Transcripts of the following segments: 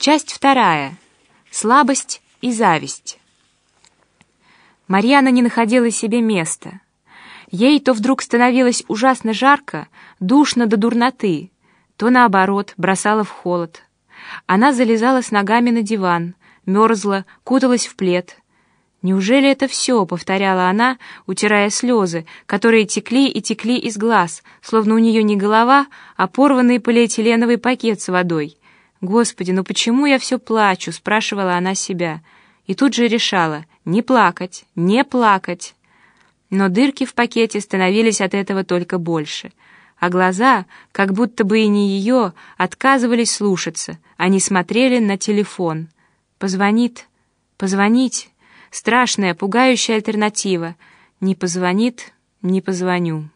Часть вторая. Слабость и зависть. Марьяна не находила себе места. Ей то вдруг становилось ужасно жарко, душно до дурноты, то наоборот бросала в холод. Она залезала с ногами на диван, мерзла, куталась в плед. «Неужели это все?» — повторяла она, утирая слезы, которые текли и текли из глаз, словно у нее не голова, а порванный полиэтиленовый пакет с водой. «Господи, ну почему я все плачу?» — спрашивала она себя. И тут же решала «не плакать, не плакать». Но дырки в пакете становились от этого только больше, а глаза, как будто бы и не ее, отказывались слушаться, они смотрели на телефон. «Позвонит, позвонить» — страшная, пугающая альтернатива. «Не позвонит, не позвоню».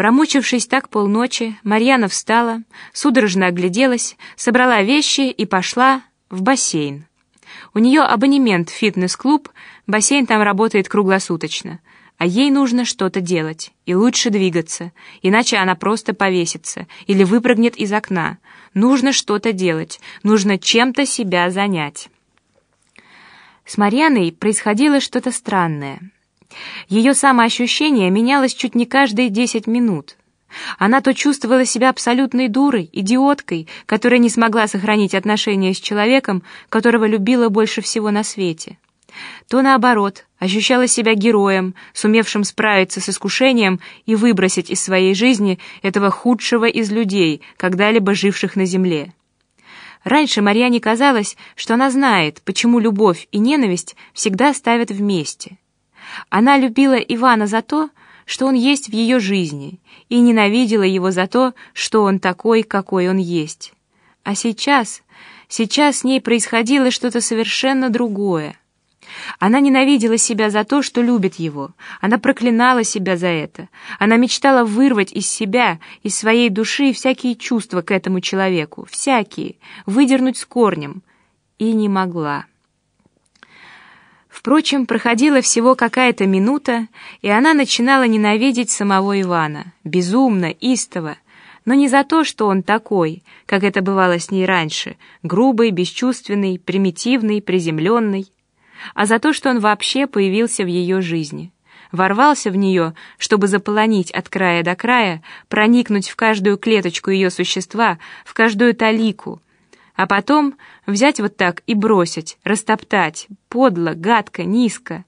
Промучившись так полночи, Марьяна встала, судорожно огляделась, собрала вещи и пошла в бассейн. У нее абонемент в фитнес-клуб, бассейн там работает круглосуточно. А ей нужно что-то делать, и лучше двигаться, иначе она просто повесится или выпрыгнет из окна. Нужно что-то делать, нужно чем-то себя занять. С Марьяной происходило что-то странное. Ее самоощущение менялось чуть не каждые десять минут. Она то чувствовала себя абсолютной дурой, идиоткой, которая не смогла сохранить отношения с человеком, которого любила больше всего на свете. То наоборот, ощущала себя героем, сумевшим справиться с искушением и выбросить из своей жизни этого худшего из людей, когда-либо живших на земле. Раньше Марьяне казалось, что она знает, почему любовь и ненависть всегда ставят вместе — она любила Ивана за то, что он есть в ее жизни, и ненавидела его за то, что он такой, какой он есть. А сейчас, сейчас с ней происходило что-то совершенно другое. Она ненавидела себя за то, что любит его. Она проклинала себя за это. Она мечтала вырвать из себя, из своей души всякие чувства к этому человеку, всякие, выдернуть с корнем. И не могла. Впрочем, проходила всего какая-то минута, и она начинала ненавидеть самого Ивана, безумно, истово, но не за то, что он такой, как это бывало с ней раньше, грубый, бесчувственный, примитивный, приземленный, а за то, что он вообще появился в ее жизни, ворвался в нее, чтобы заполонить от края до края, проникнуть в каждую клеточку ее существа, в каждую талику, а потом взять вот так и бросить, растоптать, подло, гадко, низко.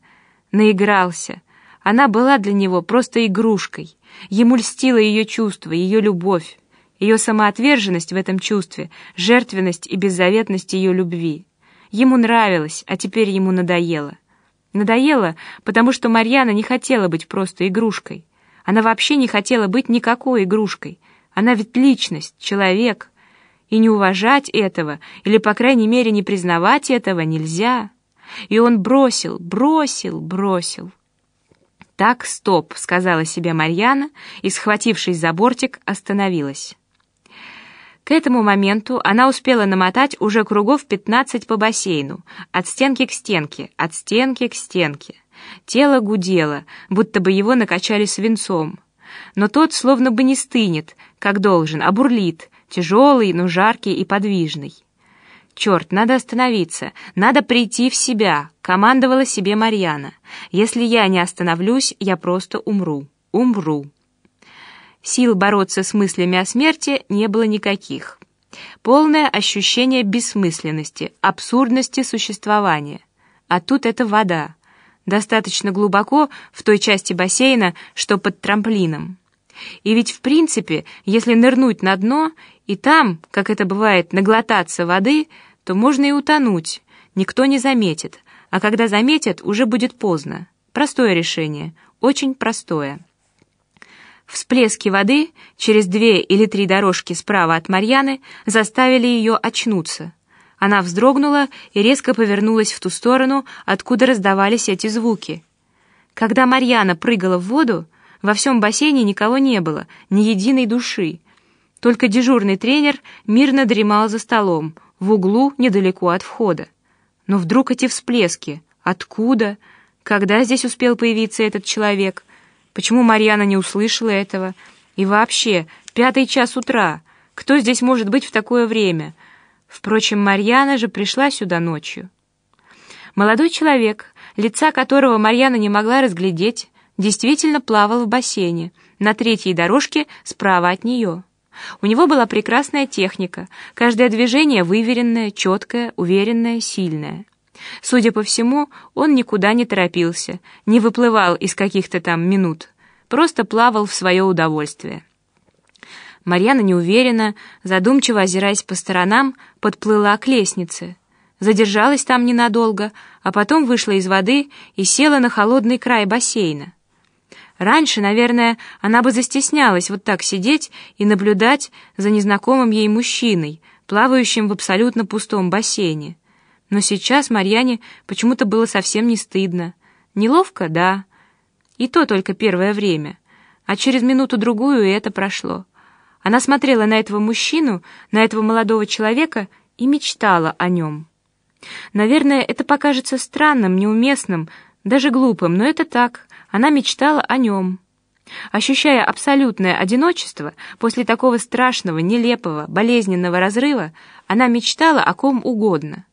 Наигрался. Она была для него просто игрушкой. Ему льстило ее чувство, ее любовь, ее самоотверженность в этом чувстве, жертвенность и беззаветность ее любви. Ему нравилось, а теперь ему надоело. Надоело, потому что Марьяна не хотела быть просто игрушкой. Она вообще не хотела быть никакой игрушкой. Она ведь личность, человек, и не уважать этого, или, по крайней мере, не признавать этого нельзя. И он бросил, бросил, бросил. «Так, стоп», — сказала себе Марьяна, и, схватившись за бортик, остановилась. К этому моменту она успела намотать уже кругов пятнадцать по бассейну, от стенки к стенке, от стенки к стенке. Тело гудело, будто бы его накачали свинцом. Но тот словно бы не стынет, как должен, а бурлит, тяжелый, но жаркий и подвижный. «Черт, надо остановиться, надо прийти в себя», — командовала себе Марьяна. «Если я не остановлюсь, я просто умру, умру». Сил бороться с мыслями о смерти не было никаких. Полное ощущение бессмысленности, абсурдности существования. А тут это вода. Достаточно глубоко в той части бассейна, что под трамплином. И ведь в принципе, если нырнуть на дно и там, как это бывает, наглотаться воды, то можно и утонуть, никто не заметит, а когда заметят, уже будет поздно. Простое решение, очень простое. Всплески воды через две или три дорожки справа от Марьяны заставили ее очнуться. Она вздрогнула и резко повернулась в ту сторону, откуда раздавались эти звуки. Когда Марьяна прыгала в воду, во всем бассейне никого не было, ни единой души. Только дежурный тренер мирно дремал за столом, в углу недалеко от входа. Но вдруг эти всплески? Откуда? Когда здесь успел появиться этот человек? Почему Марьяна не услышала этого? И вообще, пятый час утра. Кто здесь может быть в такое время? Впрочем, Марьяна же пришла сюда ночью. Молодой человек, лица которого Марьяна не могла разглядеть, действительно плавал в бассейне, на третьей дорожке справа от нее. У него была прекрасная техника, каждое движение выверенное, четкое, уверенное, сильное. Судя по всему, он никуда не торопился, не выплывал из каких-то там минут, просто плавал в свое удовольствие. Марьяна неуверенно, задумчиво озираясь по сторонам, подплыла к лестнице. Задержалась там ненадолго, а потом вышла из воды и села на холодный край бассейна. Раньше, наверное, она бы застеснялась вот так сидеть и наблюдать за незнакомым ей мужчиной, плавающим в абсолютно пустом бассейне. Но сейчас Марьяне почему-то было совсем не стыдно. Неловко, да. И то только первое время. А через минуту-другую и это прошло. Она смотрела на этого мужчину, на этого молодого человека и мечтала о нем. Наверное, это покажется странным, неуместным, даже глупым, но это так. Она мечтала о нем. Ощущая абсолютное одиночество после такого страшного, нелепого, болезненного разрыва, она мечтала о ком угодно.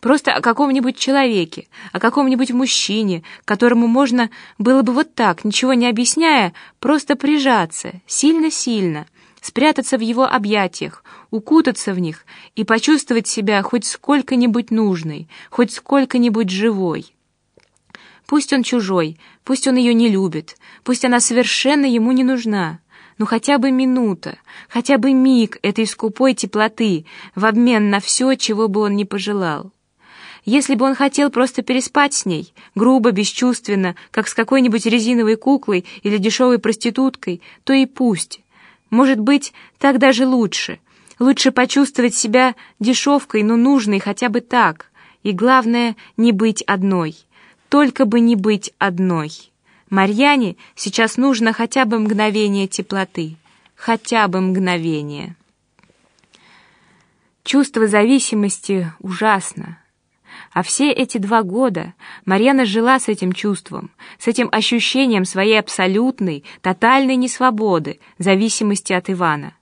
Просто о каком-нибудь человеке, о каком-нибудь мужчине, которому можно было бы вот так, ничего не объясняя, просто прижаться, сильно-сильно, спрятаться в его объятиях, укутаться в них и почувствовать себя хоть сколько-нибудь нужной, хоть сколько-нибудь живой. Пусть он чужой, пусть он ее не любит, пусть она совершенно ему не нужна, но хотя бы минута, хотя бы миг этой скупой теплоты в обмен на все, чего бы он не пожелал. Если бы он хотел просто переспать с ней, грубо, бесчувственно, как с какой-нибудь резиновой куклой или дешевой проституткой, то и пусть. Может быть, так даже лучше. Лучше почувствовать себя дешевкой, но нужной хотя бы так. И главное, не быть одной. Только бы не быть одной. Марьяне сейчас нужно хотя бы мгновение теплоты. Хотя бы мгновение. Чувство зависимости ужасно. А все эти два года Марьяна жила с этим чувством, с этим ощущением своей абсолютной, тотальной несвободы, зависимости от Ивана.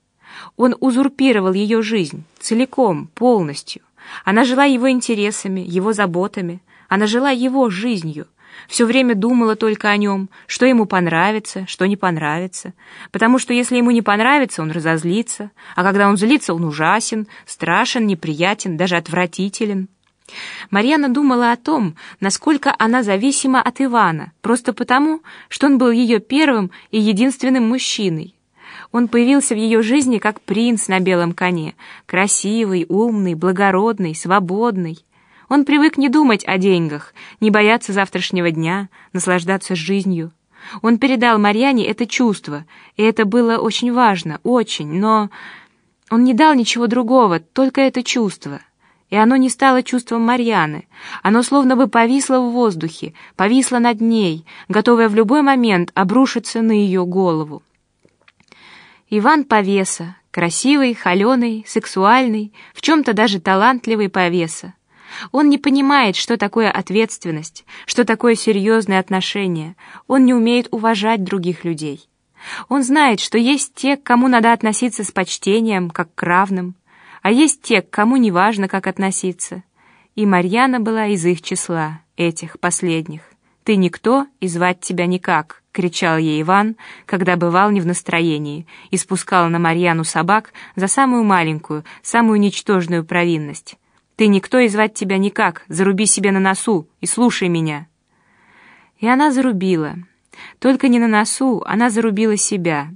Он узурпировал ее жизнь целиком, полностью. Она жила его интересами, его заботами. Она жила его жизнью. Все время думала только о нем, что ему понравится, что не понравится. Потому что если ему не понравится, он разозлится. А когда он злится, он ужасен, страшен, неприятен, даже отвратителен. Марьяна думала о том, насколько она зависима от Ивана, просто потому, что он был ее первым и единственным мужчиной. Он появился в ее жизни как принц на белом коне, красивый, умный, благородный, свободный. Он привык не думать о деньгах, не бояться завтрашнего дня, наслаждаться жизнью. Он передал Марьяне это чувство, и это было очень важно, очень, но он не дал ничего другого, только это чувство — и оно не стало чувством Марьяны. Оно словно бы повисло в воздухе, повисло над ней, готовое в любой момент обрушиться на ее голову. Иван Повеса, красивый, холеный, сексуальный, в чем-то даже талантливый Повеса. Он не понимает, что такое ответственность, что такое серьезные отношения. Он не умеет уважать других людей. Он знает, что есть те, к кому надо относиться с почтением, как к равным, а есть те, к кому не важно, как относиться. И Марьяна была из их числа, этих последних. «Ты никто, и звать тебя никак», — кричал ей Иван, когда бывал не в настроении, и спускал на Марьяну собак за самую маленькую, самую ничтожную провинность. «Ты никто, и звать тебя никак, заруби себе на носу и слушай меня». И она зарубила. Только не на носу, она зарубила себя.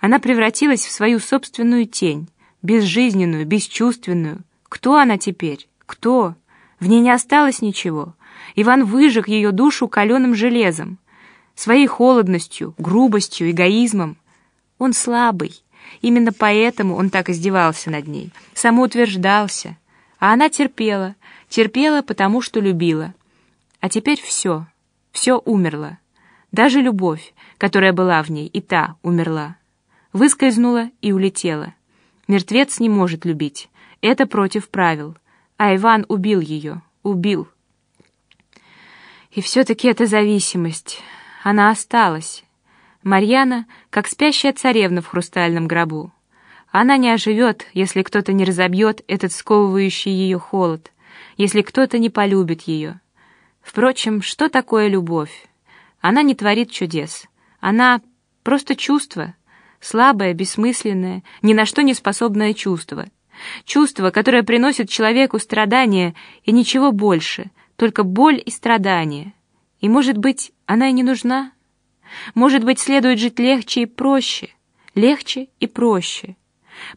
Она превратилась в свою собственную тень, безжизненную, бесчувственную. Кто она теперь? Кто? В ней не осталось ничего. Иван выжег ее душу каленым железом, своей холодностью, грубостью, эгоизмом. Он слабый. Именно поэтому он так издевался над ней, самоутверждался. А она терпела, терпела, потому что любила. А теперь все, все умерло. Даже любовь, которая была в ней, и та умерла. Выскользнула и улетела. Мертвец не может любить. Это против правил. А Иван убил ее. Убил. И все-таки эта зависимость. Она осталась. Марьяна, как спящая царевна в хрустальном гробу. Она не оживет, если кто-то не разобьет этот сковывающий ее холод, если кто-то не полюбит ее. Впрочем, что такое любовь? Она не творит чудес. Она просто чувство, слабое, бессмысленное, ни на что не способное чувство. Чувство, которое приносит человеку страдания и ничего больше, только боль и страдания. И, может быть, она и не нужна? Может быть, следует жить легче и проще, легче и проще.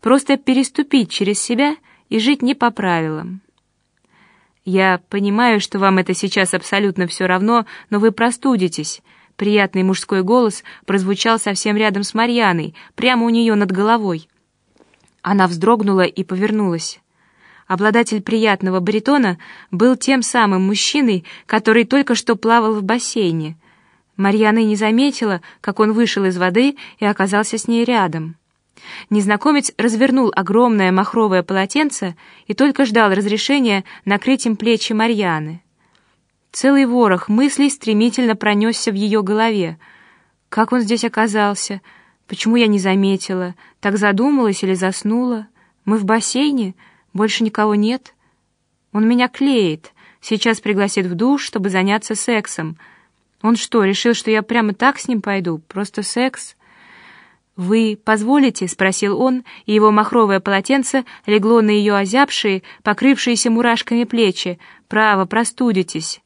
Просто переступить через себя и жить не по правилам. Я понимаю, что вам это сейчас абсолютно все равно, но вы простудитесь. Приятный мужской голос прозвучал совсем рядом с Марьяной, прямо у нее над головой. Она вздрогнула и повернулась. Обладатель приятного баритона был тем самым мужчиной, который только что плавал в бассейне. Марьяна не заметила, как он вышел из воды и оказался с ней рядом. Незнакомец развернул огромное махровое полотенце и только ждал разрешения накрыть им плечи Марьяны. Целый ворох мыслей стремительно пронесся в ее голове. Как он здесь оказался? Почему я не заметила? Так задумалась или заснула? Мы в бассейне? Больше никого нет? Он меня клеит. Сейчас пригласит в душ, чтобы заняться сексом. Он что, решил, что я прямо так с ним пойду? Просто секс? «Вы позволите?» — спросил он, и его махровое полотенце легло на ее озябшие, покрывшиеся мурашками плечи. «Право, простудитесь».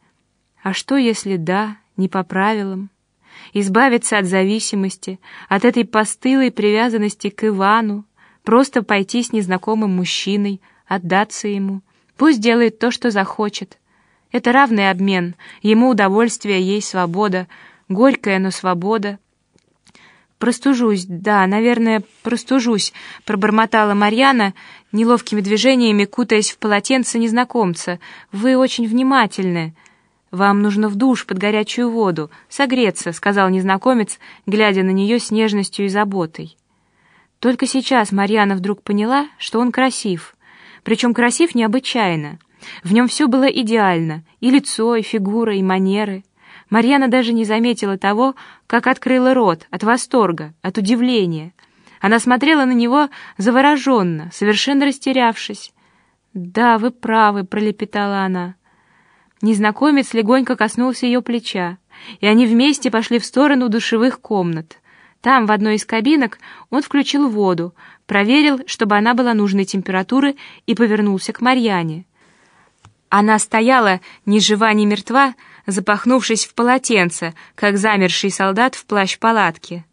«А что, если да, не по правилам?» Избавиться от зависимости, от этой постылой привязанности к Ивану, просто пойти с незнакомым мужчиной, отдаться ему. Пусть делает то, что захочет. Это равный обмен, ему удовольствие, ей свобода, горькая, но свобода — «Простужусь, да, наверное, простужусь», — пробормотала Марьяна, неловкими движениями кутаясь в полотенце незнакомца. «Вы очень внимательны». «Вам нужно в душ под горячую воду, согреться», — сказал незнакомец, глядя на нее с нежностью и заботой. Только сейчас Марьяна вдруг поняла, что он красив. Причем красив необычайно. В нем все было идеально — и лицо, и фигура, и манеры — Марьяна даже не заметила того, как открыла рот от восторга, от удивления. Она смотрела на него завороженно, совершенно растерявшись. «Да, вы правы», — пролепетала она. Незнакомец легонько коснулся ее плеча, и они вместе пошли в сторону душевых комнат. Там, в одной из кабинок, он включил воду, проверил, чтобы она была нужной температуры, и повернулся к Марьяне. Она стояла, ни жива, ни мертва, запахнувшись в полотенце, как замерший солдат в плащ палатки.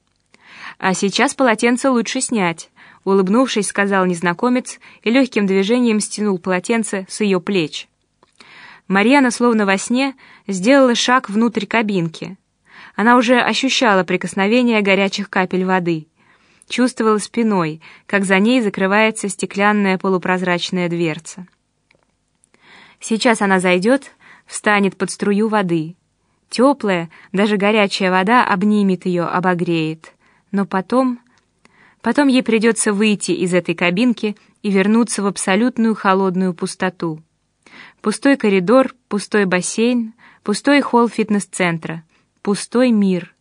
«А сейчас полотенце лучше снять», — улыбнувшись, сказал незнакомец и легким движением стянул полотенце с ее плеч. Марьяна, словно во сне, сделала шаг внутрь кабинки. Она уже ощущала прикосновение горячих капель воды, чувствовала спиной, как за ней закрывается стеклянная полупрозрачная дверца. Сейчас она зайдет, встанет под струю воды. Теплая, даже горячая вода обнимет ее, обогреет. Но потом... Потом ей придется выйти из этой кабинки и вернуться в абсолютную холодную пустоту. Пустой коридор, пустой бассейн, пустой холл фитнес-центра, пустой мир.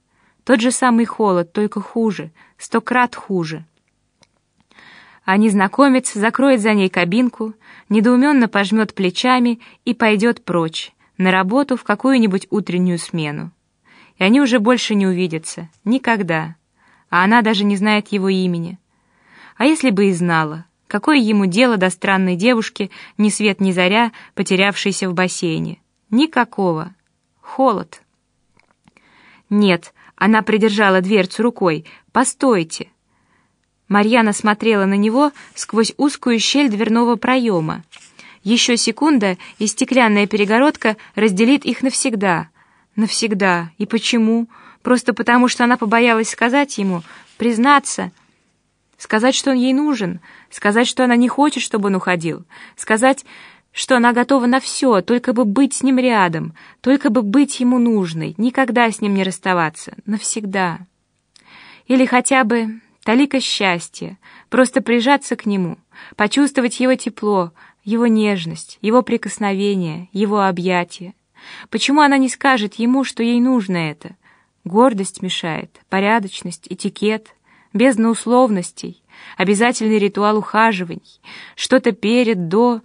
Тот же самый холод, только хуже, сто крат хуже. А незнакомец закроет за ней кабинку, недоуменно пожмет плечами и пойдет прочь, на работу в какую-нибудь утреннюю смену. И они уже больше не увидятся. Никогда. А она даже не знает его имени. А если бы и знала, какое ему дело до странной девушки, ни свет ни заря, потерявшейся в бассейне? Никакого. Холод. Нет, она придержала дверцу рукой. «Постойте!» Марьяна смотрела на него сквозь узкую щель дверного проема. Еще секунда, и стеклянная перегородка разделит их навсегда. Навсегда. И почему? Просто потому, что она побоялась сказать ему, признаться, сказать, что он ей нужен, сказать, что она не хочет, чтобы он уходил, сказать, что она готова на все, только бы быть с ним рядом, только бы быть ему нужной, никогда с ним не расставаться, навсегда. Или хотя бы талика счастья, просто прижаться к нему, почувствовать его тепло, его нежность, его прикосновение, его объятия. Почему она не скажет ему, что ей нужно это? Гордость мешает, порядочность, этикет, бездна условностей, обязательный ритуал ухаживаний, что-то перед, до...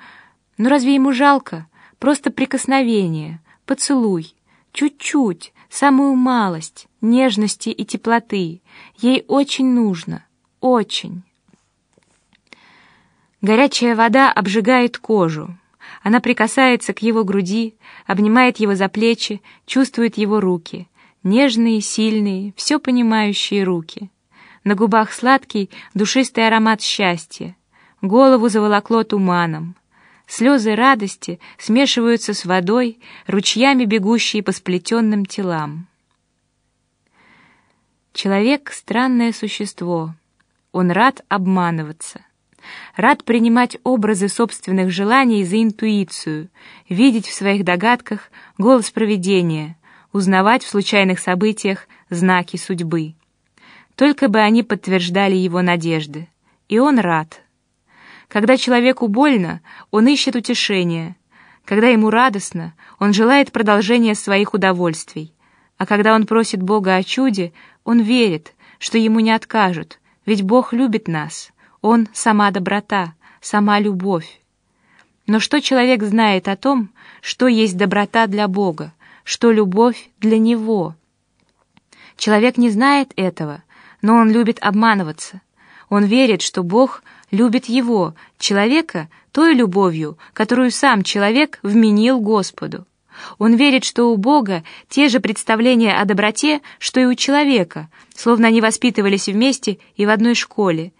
Ну разве ему жалко? Просто прикосновение, поцелуй, чуть-чуть, самую малость, нежности и теплоты. Ей очень нужно, очень. Горячая вода обжигает кожу. Она прикасается к его груди, обнимает его за плечи, чувствует его руки. Нежные, сильные, все понимающие руки. На губах сладкий, душистый аромат счастья. Голову заволокло туманом. Слезы радости смешиваются с водой, ручьями бегущие по сплетенным телам. Человек — странное существо. Он рад обманываться. Рад принимать образы собственных желаний за интуицию, видеть в своих догадках голос провидения, узнавать в случайных событиях знаки судьбы. Только бы они подтверждали его надежды. И он рад. Когда человеку больно, он ищет утешения. Когда ему радостно, он желает продолжения своих удовольствий. А когда он просит Бога о чуде, он верит, что ему не откажут, ведь Бог любит нас. Он — сама доброта, сама любовь. Но что человек знает о том, что есть доброта для Бога, что любовь для Него? Человек не знает этого, но он любит обманываться. Он верит, что Бог любит его, человека, той любовью, которую сам человек вменил Господу. Он верит, что у Бога те же представления о доброте, что и у человека, словно они воспитывались вместе и в одной школе,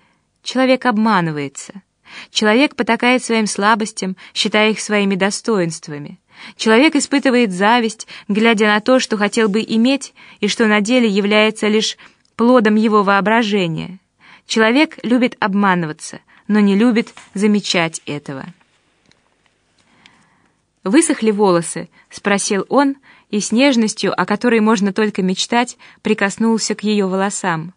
Человек обманывается. Человек потакает своим слабостям, считая их своими достоинствами. Человек испытывает зависть, глядя на то, что хотел бы иметь, и что на деле является лишь плодом его воображения. Человек любит обманываться, но не любит замечать этого. «Высохли волосы?» — спросил он, и с нежностью, о которой можно только мечтать, прикоснулся к ее волосам.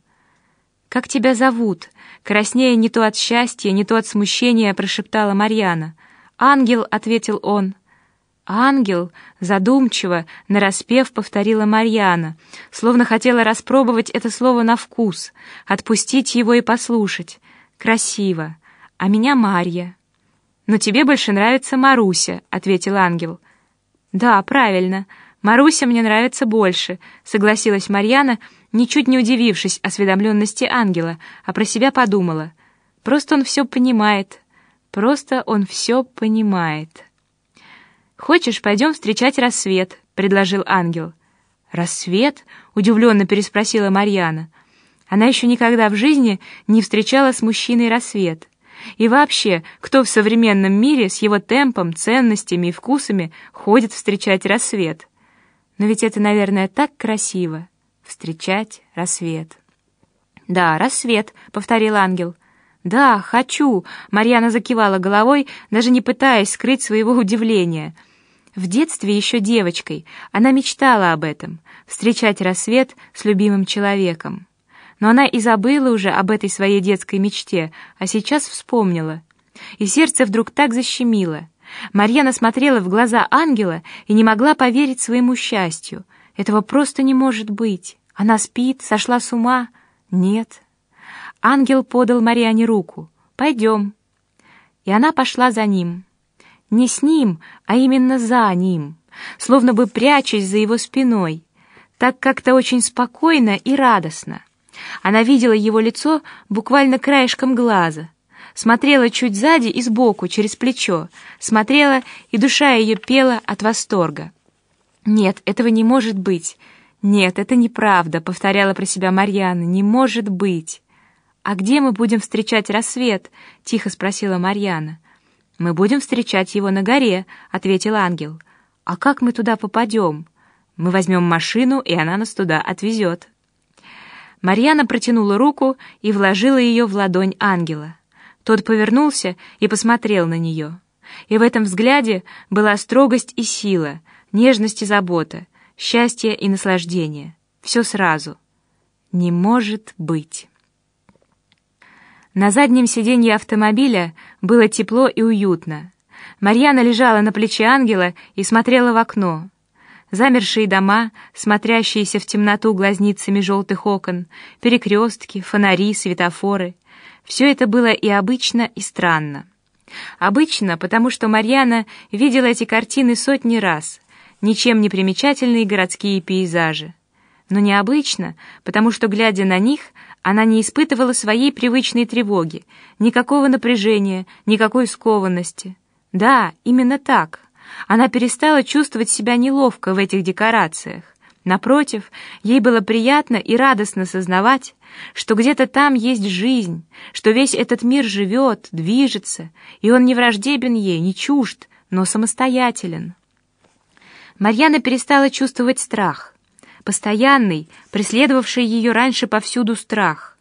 «Как тебя зовут?» Краснея не то от счастья, не то от смущения, прошептала Марьяна. «Ангел», — ответил он. «Ангел», — задумчиво, нараспев повторила Марьяна, словно хотела распробовать это слово на вкус, отпустить его и послушать. «Красиво. А меня Марья». «Но тебе больше нравится Маруся», — ответил ангел. «Да, правильно. Маруся мне нравится больше», — согласилась Марьяна, — ничуть не удивившись осведомленности ангела, а про себя подумала. Просто он все понимает. Просто он все понимает. «Хочешь, пойдем встречать рассвет?» — предложил ангел. «Рассвет?» — удивленно переспросила Марьяна. Она еще никогда в жизни не встречала с мужчиной рассвет. И вообще, кто в современном мире с его темпом, ценностями и вкусами ходит встречать рассвет? Но ведь это, наверное, так красиво встречать рассвет. «Да, рассвет», — повторил ангел. «Да, хочу», — Марьяна закивала головой, даже не пытаясь скрыть своего удивления. В детстве еще девочкой она мечтала об этом — встречать рассвет с любимым человеком. Но она и забыла уже об этой своей детской мечте, а сейчас вспомнила. И сердце вдруг так защемило. Марьяна смотрела в глаза ангела и не могла поверить своему счастью — этого просто не может быть. Она спит, сошла с ума. Нет. Ангел подал Мариане руку. «Пойдем». И она пошла за ним. Не с ним, а именно за ним, словно бы прячась за его спиной. Так как-то очень спокойно и радостно. Она видела его лицо буквально краешком глаза. Смотрела чуть сзади и сбоку, через плечо. Смотрела, и душа ее пела от восторга. «Нет, этого не может быть. Нет, это неправда», — повторяла про себя Марьяна. «Не может быть». «А где мы будем встречать рассвет?» — тихо спросила Марьяна. «Мы будем встречать его на горе», — ответил ангел. «А как мы туда попадем?» «Мы возьмем машину, и она нас туда отвезет». Марьяна протянула руку и вложила ее в ладонь ангела. Тот повернулся и посмотрел на нее. И в этом взгляде была строгость и сила, нежность и забота, счастье и наслаждение. Все сразу. Не может быть. На заднем сиденье автомобиля было тепло и уютно. Марьяна лежала на плече ангела и смотрела в окно. Замершие дома, смотрящиеся в темноту глазницами желтых окон, перекрестки, фонари, светофоры — Все это было и обычно, и странно. Обычно, потому что Марьяна видела эти картины сотни раз, ничем не примечательные городские пейзажи. Но необычно, потому что, глядя на них, она не испытывала своей привычной тревоги, никакого напряжения, никакой скованности. Да, именно так. Она перестала чувствовать себя неловко в этих декорациях. Напротив, ей было приятно и радостно сознавать, что где-то там есть жизнь, что весь этот мир живет, движется, и он не враждебен ей, не чужд, но самостоятелен. Марьяна перестала чувствовать страх, постоянный, преследовавший ее раньше повсюду страх.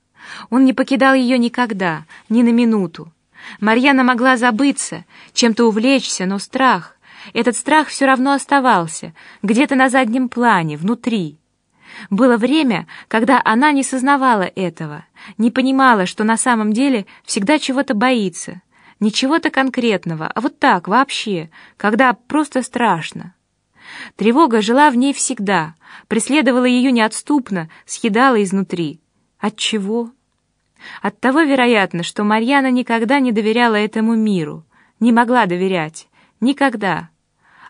Он не покидал ее никогда, ни на минуту. Марьяна могла забыться, чем-то увлечься, но страх, этот страх все равно оставался, где-то на заднем плане, внутри. Было время, когда она не сознавала этого, не понимала, что на самом деле всегда чего-то боится. Не чего-то конкретного, а вот так, вообще, когда просто страшно. Тревога жила в ней всегда, преследовала ее неотступно, съедала изнутри. От чего? От того, вероятно, что Марьяна никогда не доверяла этому миру, не могла доверять. Никогда.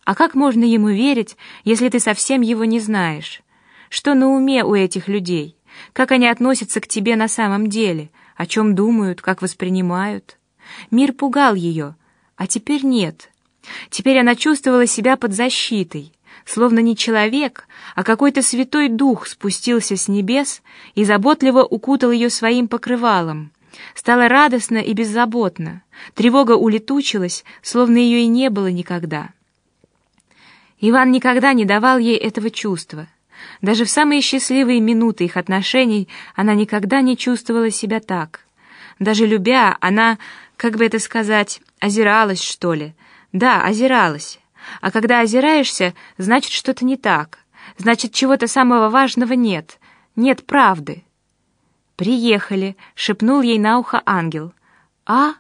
А как можно ему верить, если ты совсем его не знаешь? Что на уме у этих людей? Как они относятся к тебе на самом деле? О чем думают, как воспринимают? Мир пугал ее, а теперь нет. Теперь она чувствовала себя под защитой, словно не человек, а какой-то святой дух спустился с небес и заботливо укутал ее своим покрывалом. Стало радостно и беззаботно. Тревога улетучилась, словно ее и не было никогда. Иван никогда не давал ей этого чувства. Даже в самые счастливые минуты их отношений она никогда не чувствовала себя так. Даже любя, она, как бы это сказать, озиралась, что ли. Да, озиралась. А когда озираешься, значит, что-то не так. Значит, чего-то самого важного нет. Нет правды. «Приехали», — шепнул ей на ухо ангел. «А?»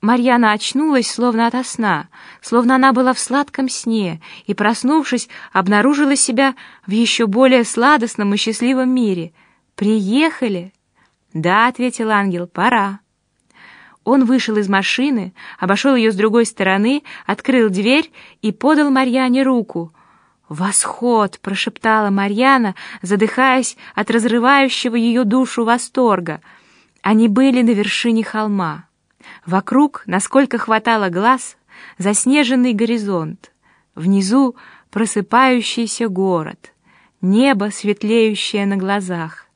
Марьяна очнулась, словно ото сна, словно она была в сладком сне, и, проснувшись, обнаружила себя в еще более сладостном и счастливом мире. «Приехали?» «Да», — ответил ангел, — «пора». Он вышел из машины, обошел ее с другой стороны, открыл дверь и подал Марьяне руку. «Восход!» — прошептала Марьяна, задыхаясь от разрывающего ее душу восторга. Они были на вершине холма. Вокруг, насколько хватало глаз, заснеженный горизонт. Внизу просыпающийся город, небо, светлеющее на глазах.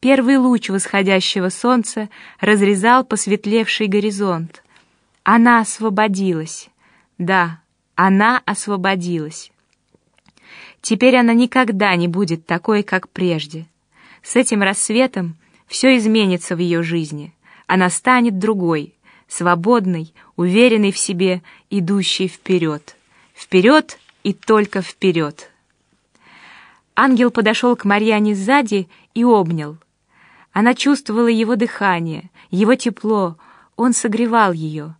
Первый луч восходящего солнца разрезал посветлевший горизонт. Она освободилась. Да, она освободилась. Теперь она никогда не будет такой, как прежде. С этим рассветом все изменится в ее жизни. Она станет другой, свободный, уверенный в себе, идущий вперед. Вперед и только вперед. Ангел подошел к Марьяне сзади и обнял. Она чувствовала его дыхание, его тепло, он согревал ее.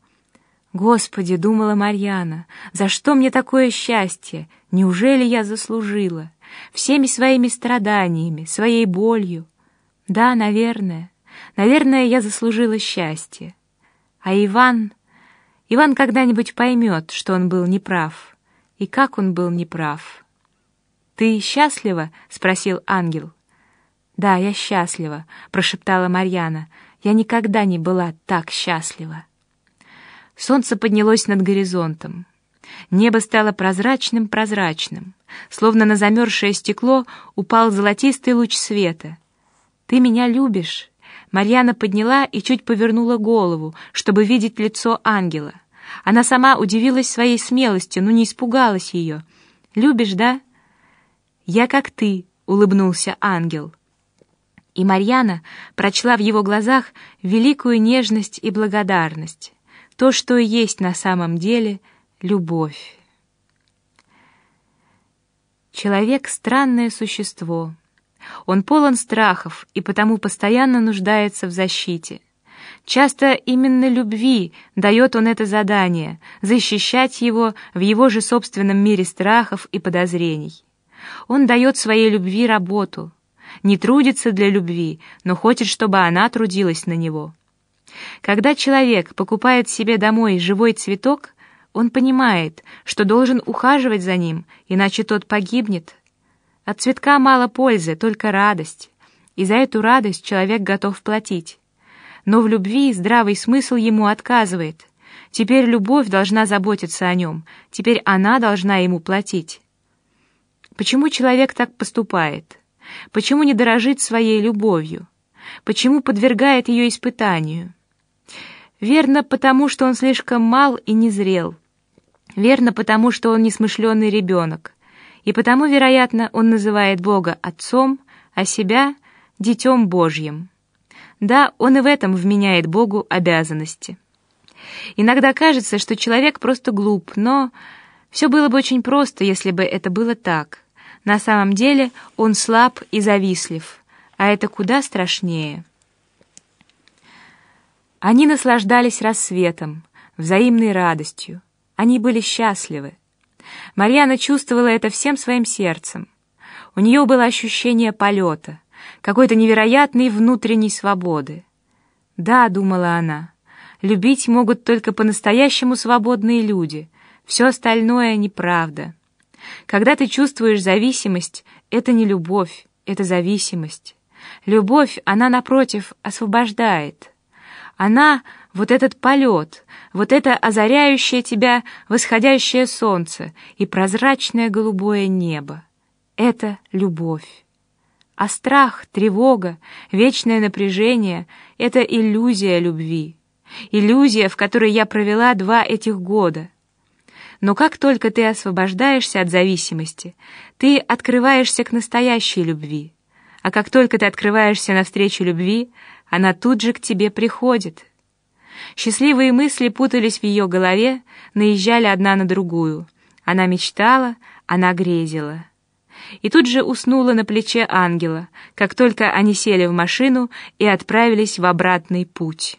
«Господи!» — думала Марьяна, «за что мне такое счастье? Неужели я заслужила? Всеми своими страданиями, своей болью? Да, наверное, наверное, я заслужила счастье». А Иван... Иван когда-нибудь поймет, что он был неправ. И как он был неправ. «Ты счастлива?» — спросил ангел. «Да, я счастлива», — прошептала Марьяна. «Я никогда не была так счастлива». Солнце поднялось над горизонтом. Небо стало прозрачным-прозрачным. Словно на замерзшее стекло упал золотистый луч света. «Ты меня любишь?» Марьяна подняла и чуть повернула голову, чтобы видеть лицо ангела. Она сама удивилась своей смелости, но не испугалась ее. «Любишь, да?» «Я как ты», — улыбнулся ангел. И Марьяна прочла в его глазах великую нежность и благодарность, то, что и есть на самом деле любовь. Человек — странное существо — он полон страхов и потому постоянно нуждается в защите. Часто именно любви дает он это задание — защищать его в его же собственном мире страхов и подозрений. Он дает своей любви работу, не трудится для любви, но хочет, чтобы она трудилась на него. Когда человек покупает себе домой живой цветок, он понимает, что должен ухаживать за ним, иначе тот погибнет. От цветка мало пользы, только радость. И за эту радость человек готов платить. Но в любви здравый смысл ему отказывает. Теперь любовь должна заботиться о нем, теперь она должна ему платить. Почему человек так поступает? Почему не дорожит своей любовью? Почему подвергает ее испытанию? Верно, потому что он слишком мал и незрел. Верно, потому что он несмышленный ребенок. И потому, вероятно, он называет Бога Отцом, а себя — Детем Божьим. Да, он и в этом вменяет Богу обязанности. Иногда кажется, что человек просто глуп, но все было бы очень просто, если бы это было так. На самом деле он слаб и завистлив, а это куда страшнее. Они наслаждались рассветом, взаимной радостью. Они были счастливы. Марьяна чувствовала это всем своим сердцем. У нее было ощущение полета, какой-то невероятной внутренней свободы. «Да», — думала она, — «любить могут только по-настоящему свободные люди, все остальное — неправда». Когда ты чувствуешь зависимость, это не любовь, это зависимость. Любовь, она, напротив, освобождает. Она — вот этот полет, вот это озаряющее тебя восходящее солнце и прозрачное голубое небо. Это любовь. А страх, тревога, вечное напряжение — это иллюзия любви. Иллюзия, в которой я провела два этих года. Но как только ты освобождаешься от зависимости, ты открываешься к настоящей любви. А как только ты открываешься навстречу любви, она тут же к тебе приходит. Счастливые мысли путались в ее голове, наезжали одна на другую. Она мечтала, она грезила. И тут же уснула на плече ангела, как только они сели в машину и отправились в обратный путь.